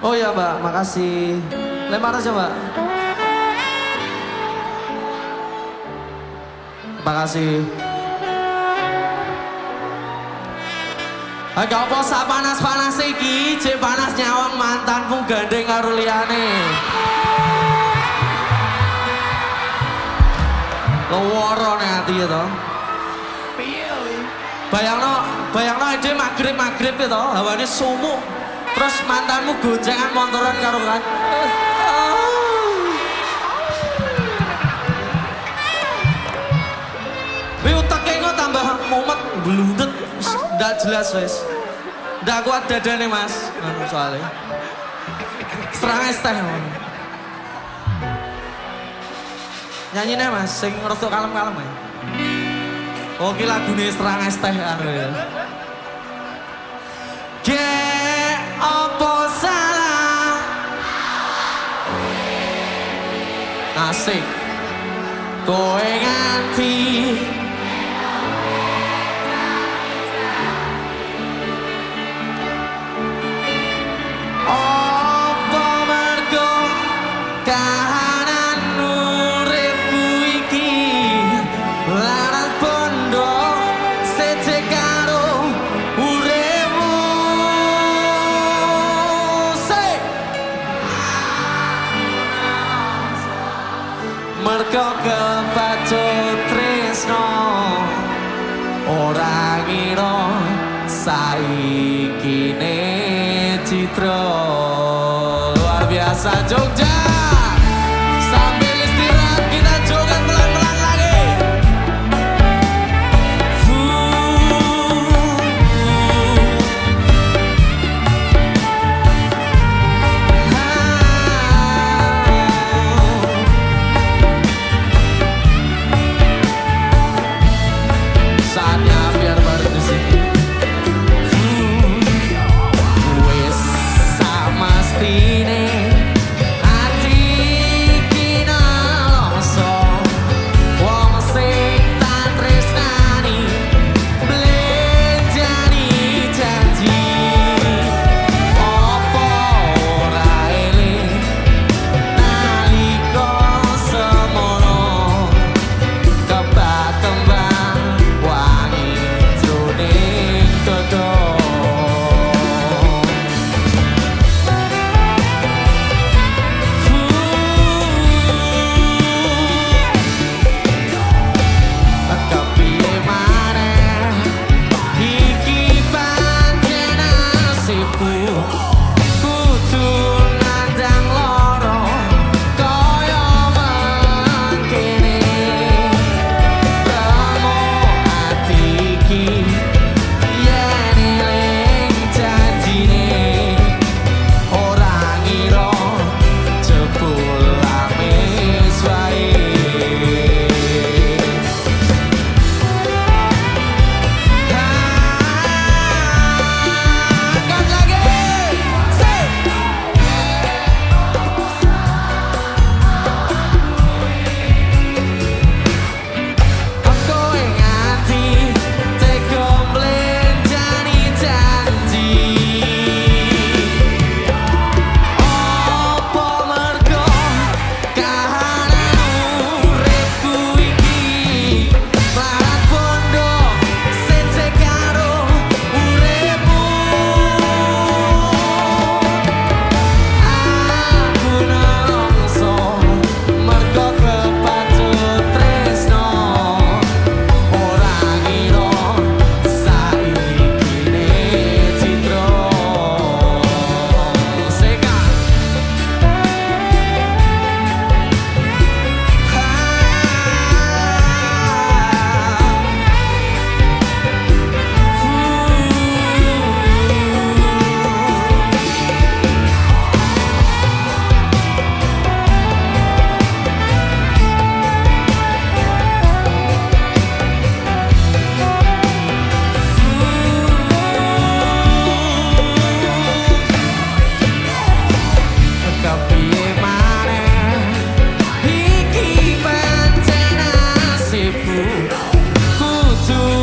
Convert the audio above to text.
Oh ya mbak, makasih. Lempar aja mbak. Makasih. Agak apa sak panas-panas iki, cek panas nyawang mantanmu gandeng karo liyane. Nih hati ya toh. Bayangno, bayangno ide maghrib ya toh, hawane sumuk. Terus mantanmu goncengan montoran karo kan. Wih uteknya kok tambah mumet, belundet, ndak jelas wes. Ndak kuat dadane mas, anu soalnya. Serang es teh. Nih mas, sing ngerasa kalem-kalem ya. Oh ki lagune serang es teh anu ya. I say, going empty. 裏切の最近ね to